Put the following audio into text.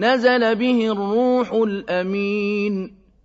نزل به الروح الأمين.